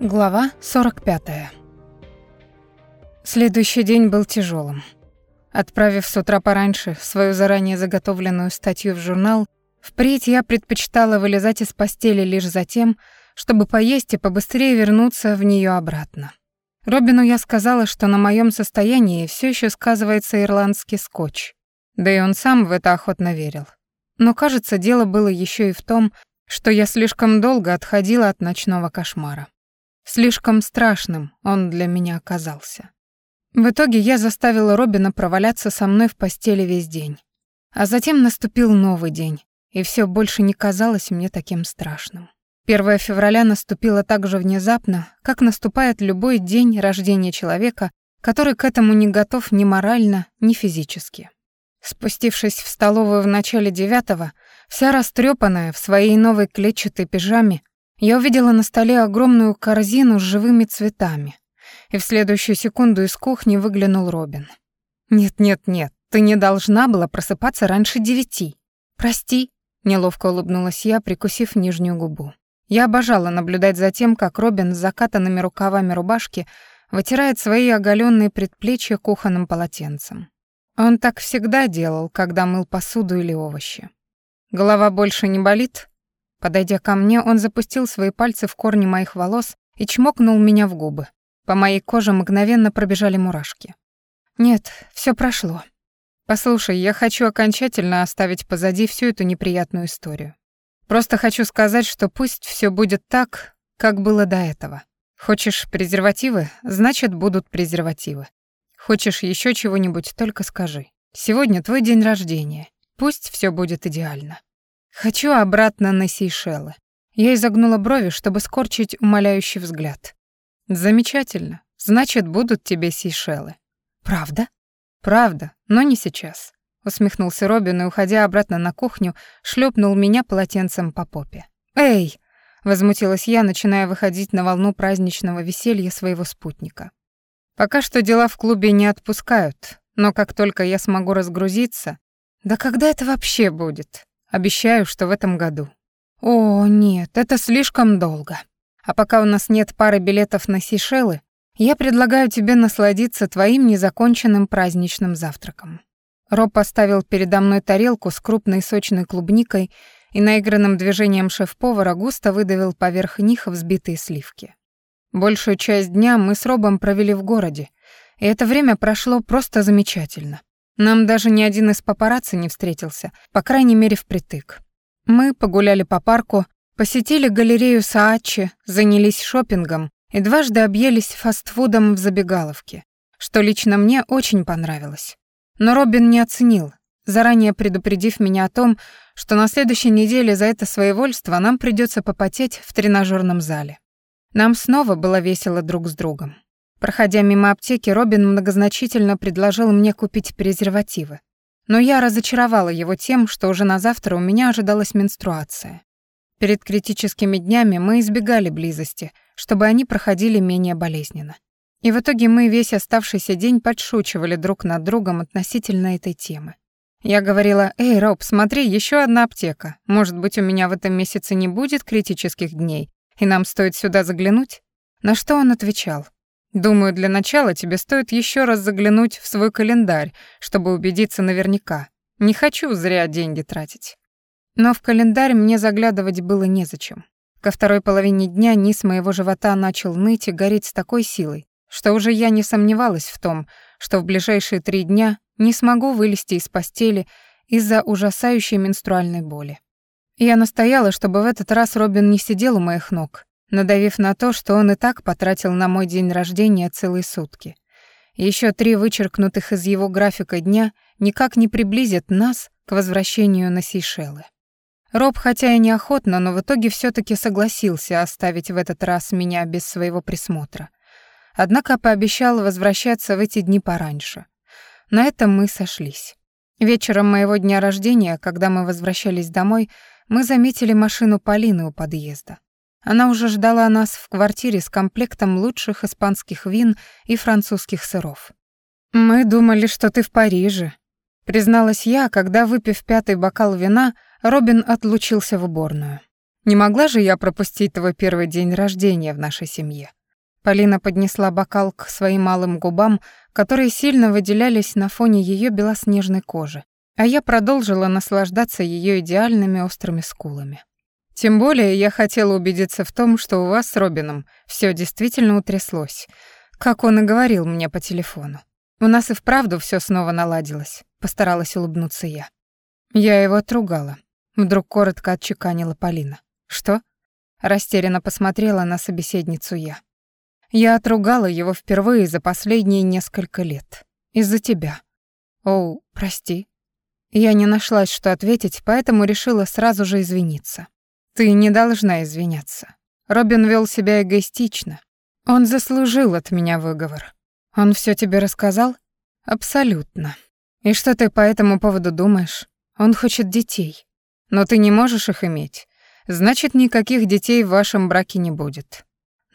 Глава 45. Следующий день был тяжелым. Отправив с утра пораньше свою заранее заготовленную статью в журнал, впредь я предпочитала вылезать из постели лишь за тем, чтобы поесть и побыстрее вернуться в нее обратно. Робину я сказала, что на моем состоянии все еще сказывается ирландский скотч. Да и он сам в это охотно верил. Но, кажется, дело было еще и в том, что я слишком долго отходила от ночного кошмара. Слишком страшным он для меня оказался. В итоге я заставила Робина проваляться со мной в постели весь день. А затем наступил новый день, и все больше не казалось мне таким страшным. 1 февраля наступило так же внезапно, как наступает любой день рождения человека, который к этому не готов ни морально, ни физически. Спустившись в столовую в начале девятого, вся растрепанная в своей новой клетчатой пижаме, я увидела на столе огромную корзину с живыми цветами, и в следующую секунду из кухни выглянул Робин. «Нет-нет-нет, ты не должна была просыпаться раньше девяти. Прости», — неловко улыбнулась я, прикусив нижнюю губу. Я обожала наблюдать за тем, как Робин с закатанными рукавами рубашки вытирает свои оголенные предплечья кухонным полотенцем. Он так всегда делал, когда мыл посуду или овощи. «Голова больше не болит?» Подойдя ко мне, он запустил свои пальцы в корни моих волос и чмокнул меня в губы. По моей коже мгновенно пробежали мурашки. «Нет, все прошло. Послушай, я хочу окончательно оставить позади всю эту неприятную историю. Просто хочу сказать, что пусть все будет так, как было до этого. Хочешь презервативы, значит, будут презервативы. Хочешь еще чего-нибудь, только скажи. Сегодня твой день рождения. Пусть все будет идеально. Хочу обратно на Сейшелы. Я изогнула брови, чтобы скорчить умоляющий взгляд. Замечательно. Значит, будут тебе Сейшелы. Правда? Правда, но не сейчас. Усмехнулся Робин и, уходя обратно на кухню, шлепнул меня полотенцем по попе. Эй! возмутилась я, начиная выходить на волну праздничного веселья своего спутника. Пока что дела в клубе не отпускают, но как только я смогу разгрузиться, да когда это вообще будет? Обещаю, что в этом году. О, нет, это слишком долго. А пока у нас нет пары билетов на Сейшелы, я предлагаю тебе насладиться твоим незаконченным праздничным завтраком. Роб поставил передо мной тарелку с крупной сочной клубникой и наигранным движением шеф-повара густо выдавил поверх них взбитые сливки. Большую часть дня мы с Робом провели в городе, и это время прошло просто замечательно. Нам даже ни один из папарацци не встретился, по крайней мере, впритык. Мы погуляли по парку, посетили галерею Саачи, занялись шопингом и дважды объелись фастфудом в забегаловке, что лично мне очень понравилось. Но Робин не оценил, заранее предупредив меня о том, что на следующей неделе за это своевольство нам придется попотеть в тренажерном зале. Нам снова было весело друг с другом. Проходя мимо аптеки, Робин многозначительно предложил мне купить презервативы. Но я разочаровала его тем, что уже на завтра у меня ожидалась менструация. Перед критическими днями мы избегали близости, чтобы они проходили менее болезненно. И в итоге мы весь оставшийся день подшучивали друг над другом относительно этой темы. Я говорила, «Эй, Роб, смотри, еще одна аптека. Может быть, у меня в этом месяце не будет критических дней, и нам стоит сюда заглянуть?» На что он отвечал, Думаю, для начала тебе стоит еще раз заглянуть в свой календарь, чтобы убедиться наверняка. Не хочу зря деньги тратить. Но в календарь мне заглядывать было незачем. Ко второй половине дня низ моего живота начал ныть и гореть с такой силой, что уже я не сомневалась в том, что в ближайшие три дня не смогу вылезти из постели из-за ужасающей менструальной боли. Я настояла, чтобы в этот раз Робин не сидел у моих ног, надавив на то, что он и так потратил на мой день рождения целые сутки. Еще три вычеркнутых из его графика дня никак не приблизят нас к возвращению на Сейшелы. Роб, хотя и неохотно, но в итоге все таки согласился оставить в этот раз меня без своего присмотра. Однако пообещал возвращаться в эти дни пораньше. На этом мы сошлись. Вечером моего дня рождения, когда мы возвращались домой, мы заметили машину Полины у подъезда. Она уже ждала нас в квартире с комплектом лучших испанских вин и французских сыров. «Мы думали, что ты в Париже», — призналась я, когда, выпив пятый бокал вина, Робин отлучился в уборную. Не могла же я пропустить твой первый день рождения в нашей семье. Полина поднесла бокал к своим малым губам, которые сильно выделялись на фоне ее белоснежной кожи, а я продолжила наслаждаться ее идеальными острыми скулами. Тем более я хотела убедиться в том, что у вас с Робином все действительно утряслось, как он и говорил мне по телефону. У нас и вправду все снова наладилось, постаралась улыбнуться я. Я его отругала. Вдруг коротко отчеканила Полина. Что? Растерянно посмотрела на собеседницу я. Я отругала его впервые за последние несколько лет. Из-за тебя. Оу, прости. Я не нашлась, что ответить, поэтому решила сразу же извиниться. Ты не должна извиняться. Робин вел себя эгоистично. Он заслужил от меня выговор. Он все тебе рассказал? Абсолютно. И что ты по этому поводу думаешь? Он хочет детей. Но ты не можешь их иметь. Значит, никаких детей в вашем браке не будет.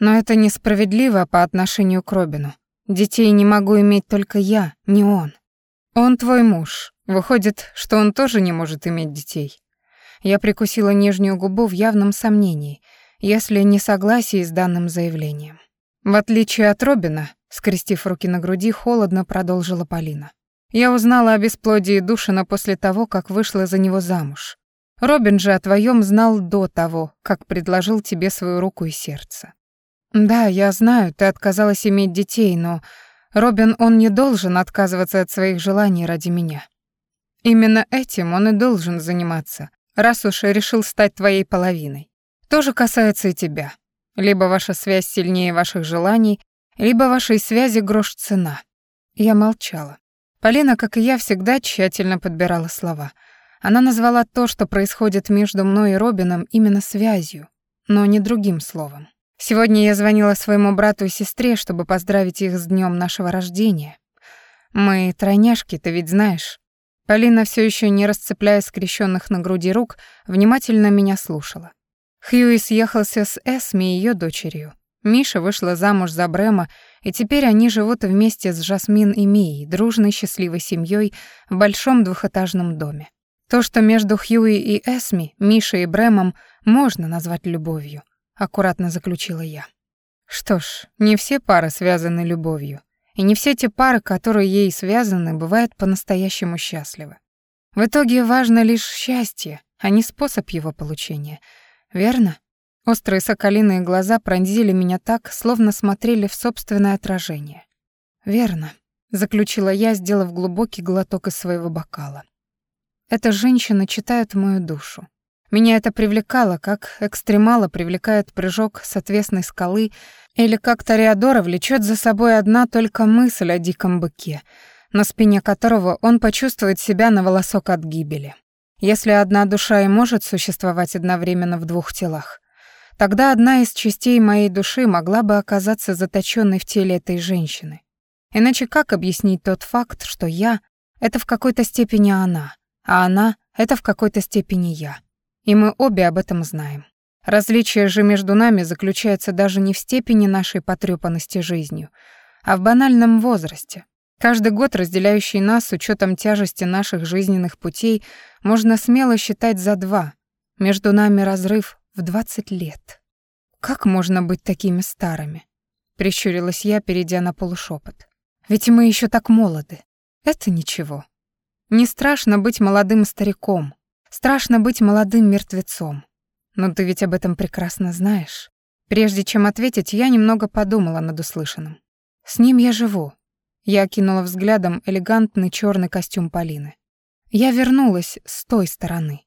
Но это несправедливо по отношению к Робину. Детей не могу иметь только я, не он. Он твой муж. Выходит, что он тоже не может иметь детей. Я прикусила нижнюю губу в явном сомнении, если не согласии с данным заявлением. В отличие от Робина, скрестив руки на груди, холодно продолжила Полина. Я узнала о бесплодии Душина после того, как вышла за него замуж. Робин же о твоем знал до того, как предложил тебе свою руку и сердце. Да, я знаю, ты отказалась иметь детей, но Робин, он не должен отказываться от своих желаний ради меня. Именно этим он и должен заниматься, раз уж решил стать твоей половиной. То же касается и тебя. Либо ваша связь сильнее ваших желаний, либо вашей связи грош цена. Я молчала. Полина, как и я, всегда тщательно подбирала слова. Она назвала то, что происходит между мной и Робином, именно связью, но не другим словом. Сегодня я звонила своему брату и сестре, чтобы поздравить их с днем нашего рождения. Мы тройняшки, ты ведь знаешь. Полина, все еще не расцепляя скрещенных на груди рук, внимательно меня слушала. Хьюи съехался с Эсми и ее дочерью. Миша вышла замуж за Брема, и теперь они живут вместе с Жасмин и Мией, дружной счастливой семьей в большом двухэтажном доме. То, что между Хьюи и Эсми, Мишей и Брэмом, можно назвать любовью, аккуратно заключила я. Что ж, не все пары связаны любовью. И не все те пары, которые ей связаны, бывают по-настоящему счастливы. В итоге важно лишь счастье, а не способ его получения. Верно? Острые соколиные глаза пронзили меня так, словно смотрели в собственное отражение. Верно, заключила я, сделав глубокий глоток из своего бокала. Эта женщина читает мою душу. Меня это привлекало, как экстремала привлекает прыжок с отвесной скалы или как Тореадора влечет за собой одна только мысль о диком быке, на спине которого он почувствует себя на волосок от гибели. Если одна душа и может существовать одновременно в двух телах, тогда одна из частей моей души могла бы оказаться заточенной в теле этой женщины. Иначе как объяснить тот факт, что я — это в какой-то степени она, а она — это в какой-то степени я? И мы обе об этом знаем. Различие же между нами заключается даже не в степени нашей потрёпанности жизнью, а в банальном возрасте. Каждый год, разделяющий нас с учетом тяжести наших жизненных путей, можно смело считать за два. Между нами разрыв в 20 лет. Как можно быть такими старыми? Прищурилась я, перейдя на полушепот. Ведь мы еще так молоды. Это ничего. Не страшно быть молодым стариком. Страшно быть молодым мертвецом. Но ты ведь об этом прекрасно знаешь. Прежде чем ответить, я немного подумала над услышанным. С ним я живу. Я окинула взглядом элегантный черный костюм Полины. Я вернулась с той стороны.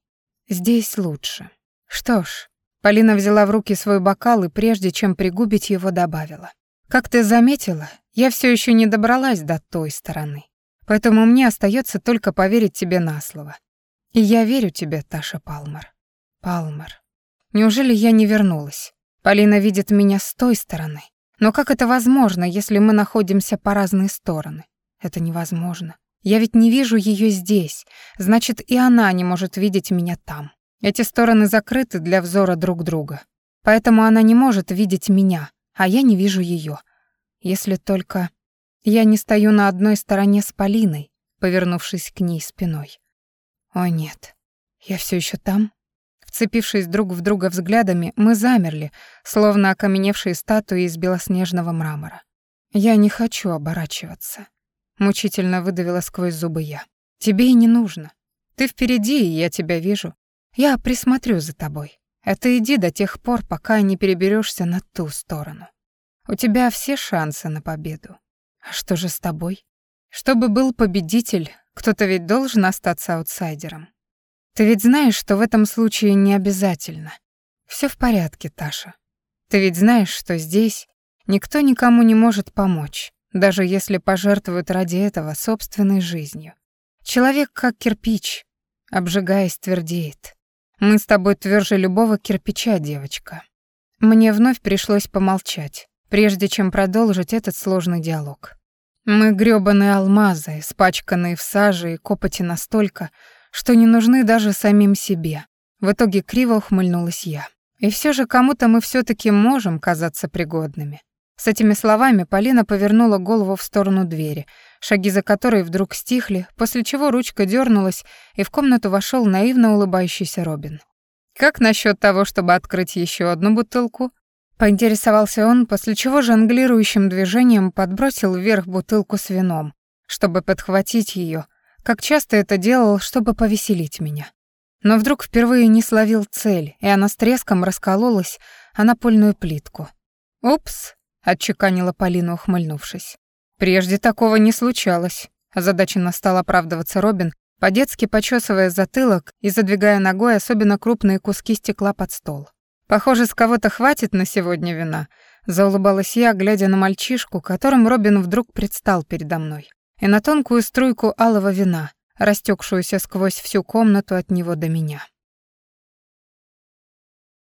Здесь лучше. Что ж, Полина взяла в руки свой бокал и прежде чем пригубить его, добавила: "Как ты заметила, я все еще не добралась до той стороны. Поэтому мне остается только поверить тебе на слово. И я верю тебе, Таша Палмер. Палмер. Неужели я не вернулась? Полина видит меня с той стороны. Но как это возможно, если мы находимся по разные стороны? Это невозможно. Я ведь не вижу ее здесь, значит, и она не может видеть меня там. Эти стороны закрыты для взора друг друга. Поэтому она не может видеть меня, а я не вижу ее. Если только я не стою на одной стороне с Полиной, повернувшись к ней спиной. О нет, я все еще там? Вцепившись друг в друга взглядами, мы замерли, словно окаменевшие статуи из белоснежного мрамора. «Я не хочу оборачиваться», — мучительно выдавила сквозь зубы я. «Тебе и не нужно. Ты впереди, и я тебя вижу. Я присмотрю за тобой. Это иди до тех пор, пока не переберешься на ту сторону. У тебя все шансы на победу. А что же с тобой? Чтобы был победитель, кто-то ведь должен остаться аутсайдером. Ты ведь знаешь, что в этом случае не обязательно. Все в порядке, Таша. Ты ведь знаешь, что здесь никто никому не может помочь, даже если пожертвуют ради этого собственной жизнью. Человек как кирпич, обжигаясь, твердеет. Мы с тобой тверже любого кирпича, девочка. Мне вновь пришлось помолчать, прежде чем продолжить этот сложный диалог. Мы грёбаные алмазы, испачканные в саже и копоти настолько, что не нужны даже самим себе. В итоге криво ухмыльнулась я. И все же кому-то мы все таки можем казаться пригодными. С этими словами Полина повернула голову в сторону двери, шаги за которой вдруг стихли, после чего ручка дернулась, и в комнату вошел наивно улыбающийся Робин. «Как насчет того, чтобы открыть еще одну бутылку?» Поинтересовался он, после чего жонглирующим движением подбросил вверх бутылку с вином, чтобы подхватить ее, как часто это делал, чтобы повеселить меня. Но вдруг впервые не словил цель, и она с треском раскололась о напольную плитку. «Упс», — отчеканила Полина, ухмыльнувшись. Прежде такого не случалось. Озадаченно стал оправдываться Робин, по-детски почесывая затылок и задвигая ногой особенно крупные куски стекла под стол. «Похоже, с кого-то хватит на сегодня вина», — заулыбалась я, глядя на мальчишку, которым Робин вдруг предстал передо мной, и на тонкую струйку алого вина, растекшуюся сквозь всю комнату от него до меня.